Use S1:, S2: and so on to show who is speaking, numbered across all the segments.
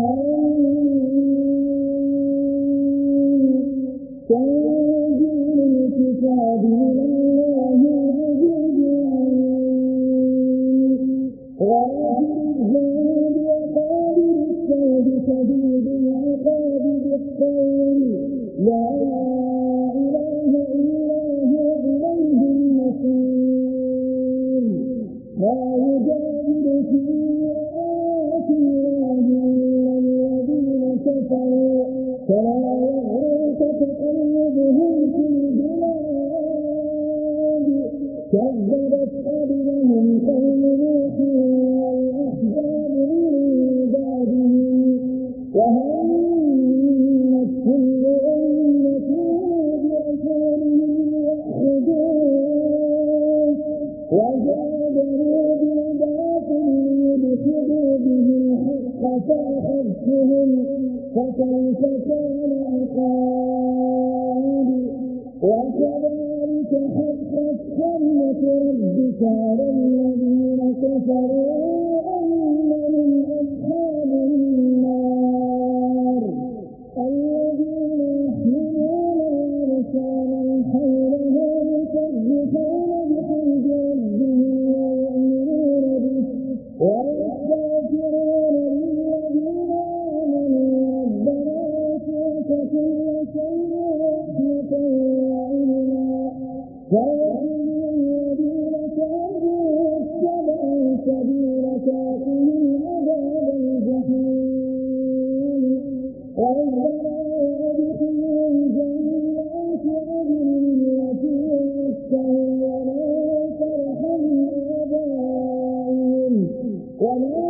S1: Uhum. فأخذتهم فكيف كان عقابي؟ وكذلك حقت كلمة ربك على الذين كفروا. Amen.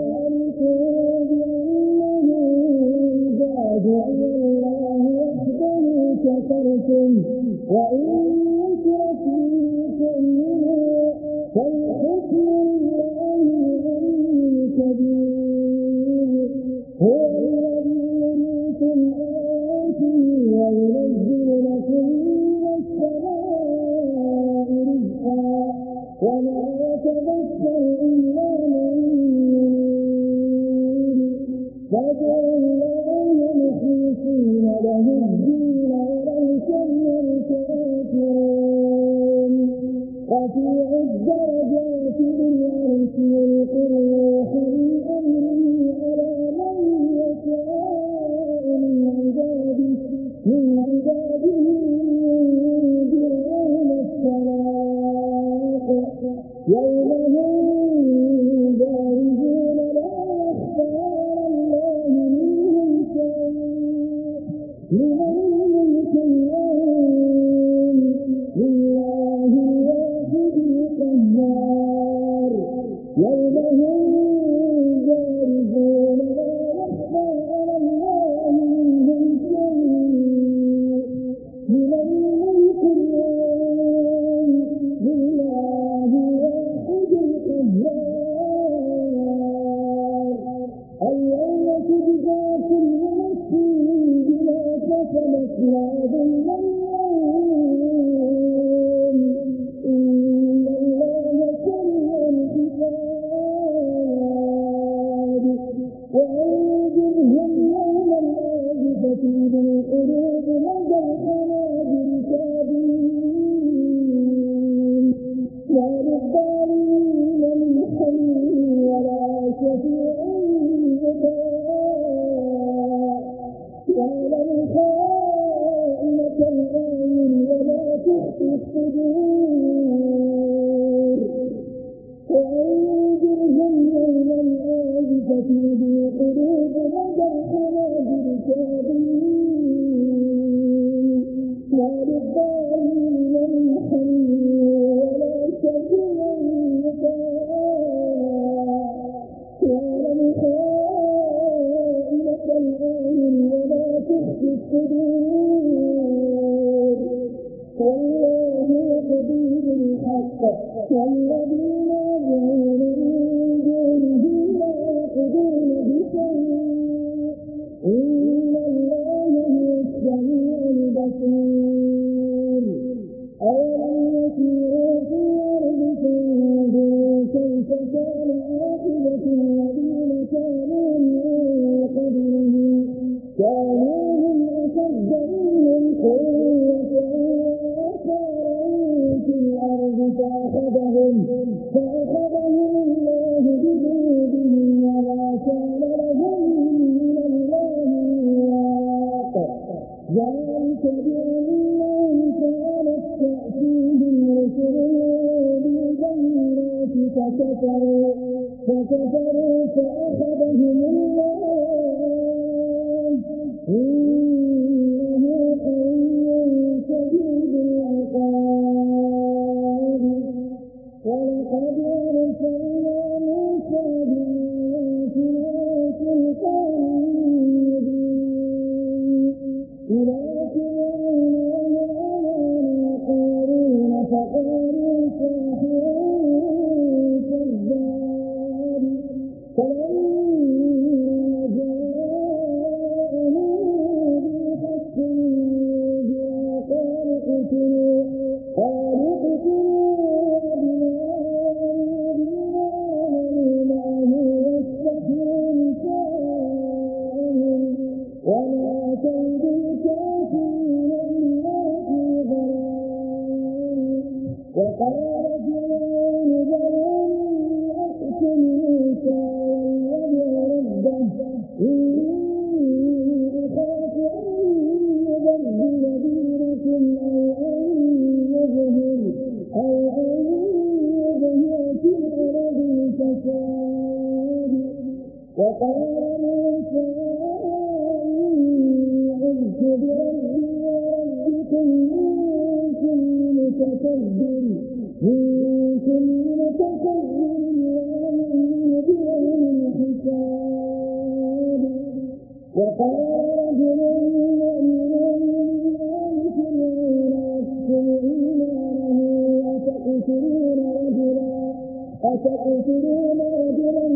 S1: وإن Gracias. الذين فكفروا فأخذهم الله. وقال المؤمن من آل فرعون يكتم إيمانه أتقتلون رجلا أتقتلون رجلا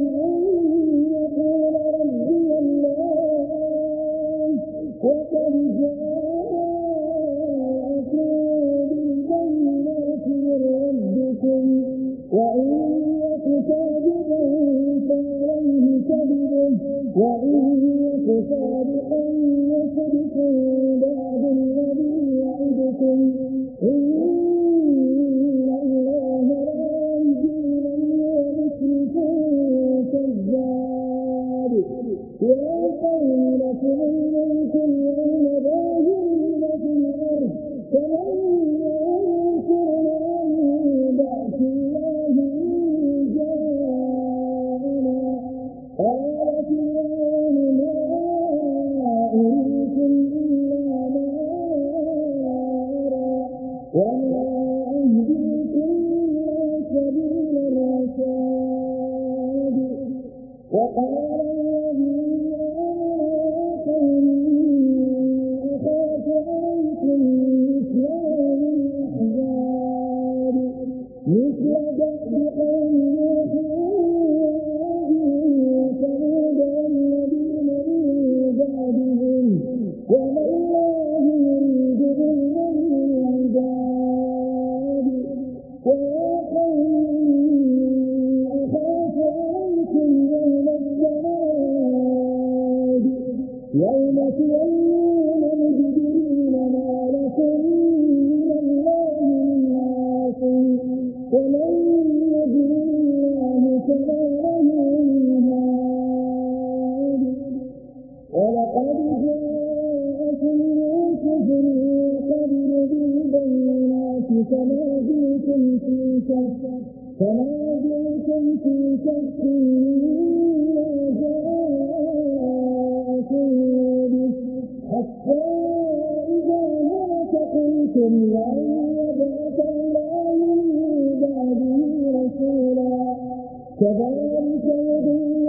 S1: كذلك يضل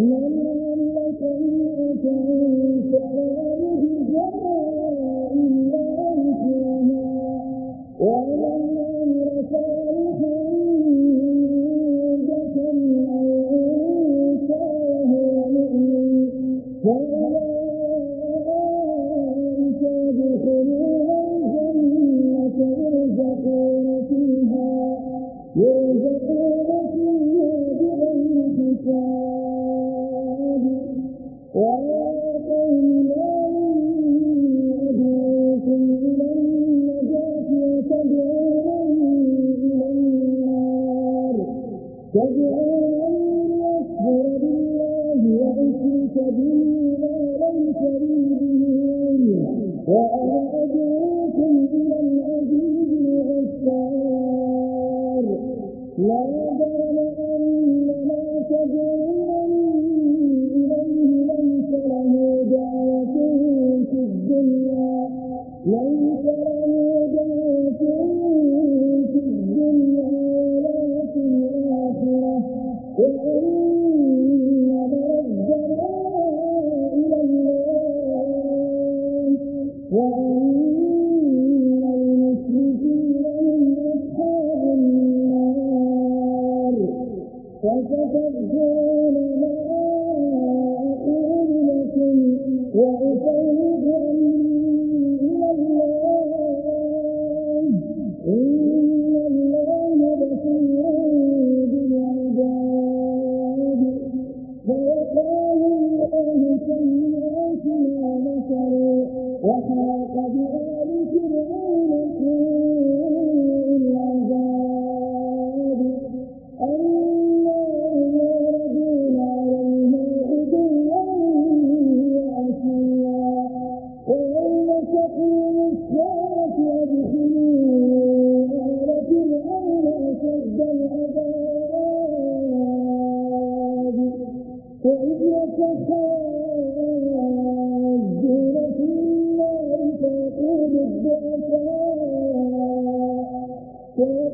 S1: No وأنا أدعوكم إلى العزيز الغفار.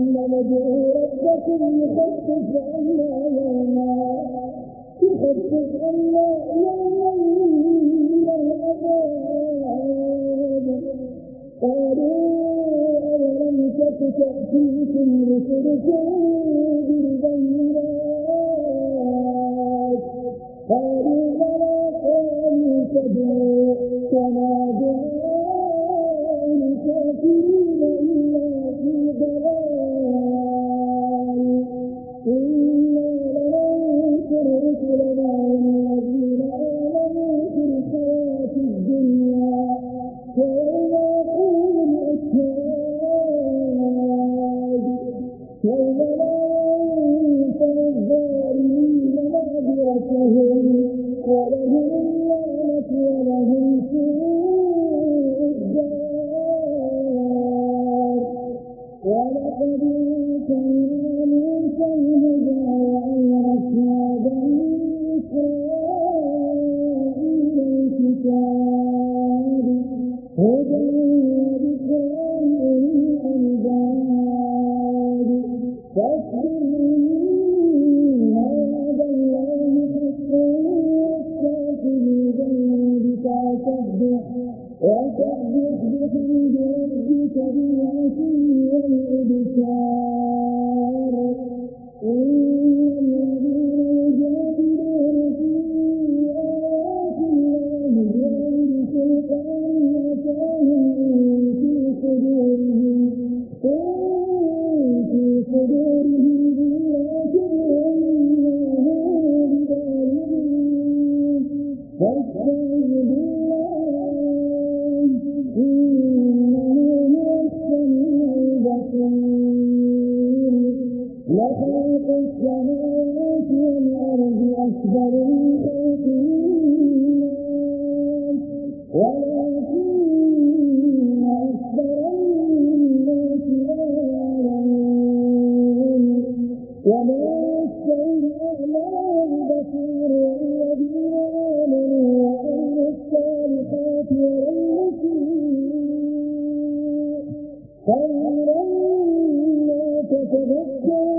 S1: ثم ندعو ربكم يخفف عنا يوما يخفف عنا يوما من العذاب قالوا أولم تك تأتيكم رسلكم بالبينات قالوا ولهم day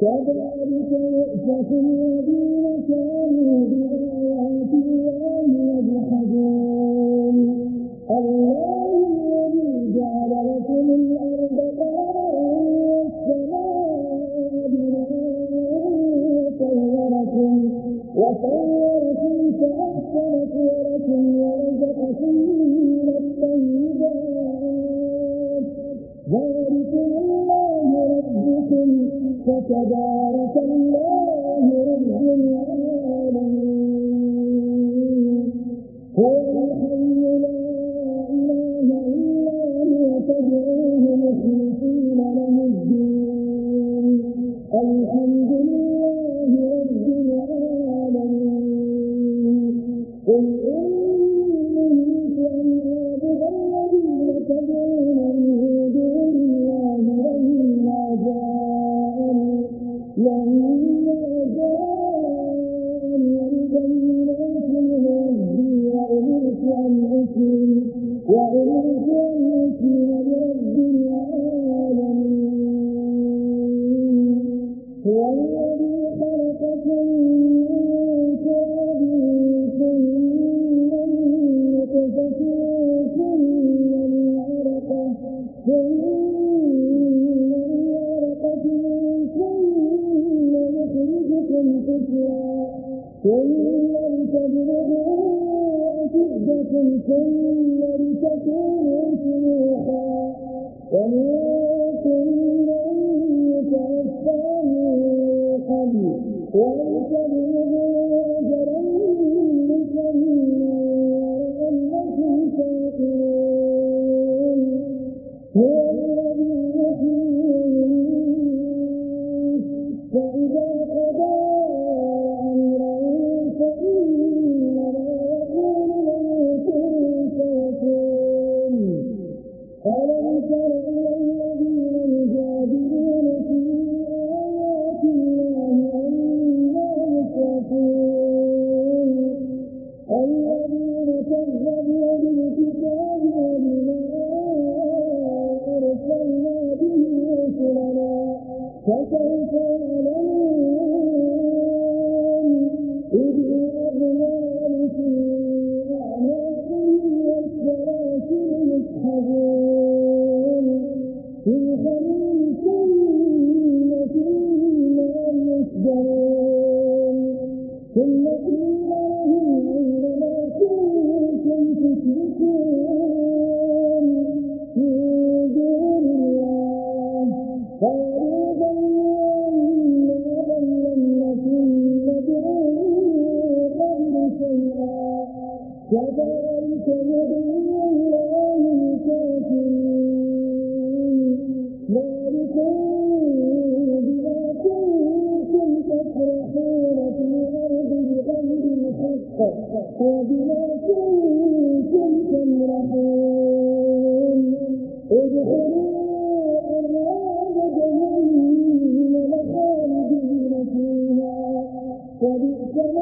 S1: كذلك يؤفك الذين كانوا وصوركم فأحسن صوركم وَرَزَقَ من الطيبات ذلكم الله ربكم فتبارك الله Yeah. ثم لتكونوا شيوخا ومنكم من يتوفى من قبل ولتبلغوا أجرا مسمى ولعلكم تعقلون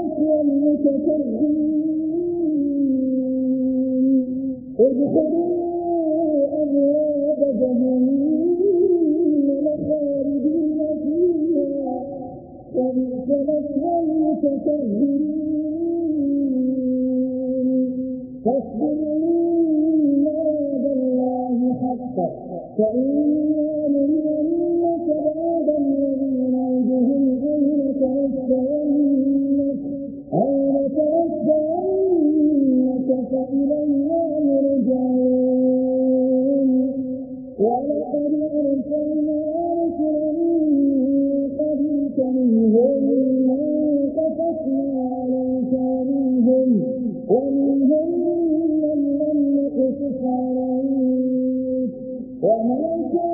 S1: ويسوى المتكبرين ادخلوا أبواب جهنم خالدين فيها وبئس مثوى المتكبرين ومنهم من لم يقص عليك وما كان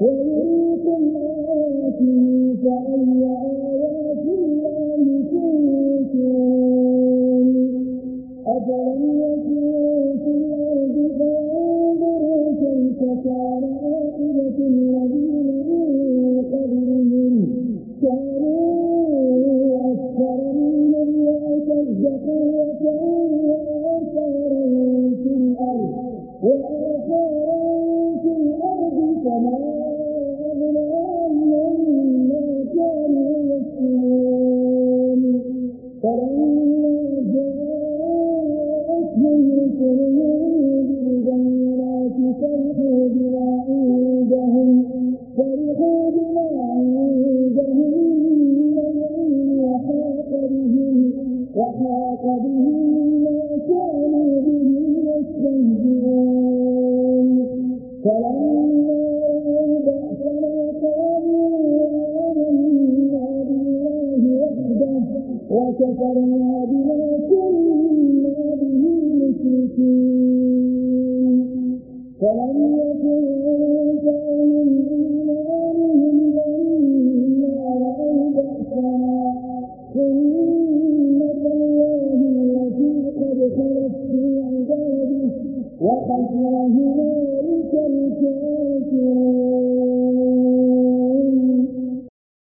S1: فأنتم آتي فأنتم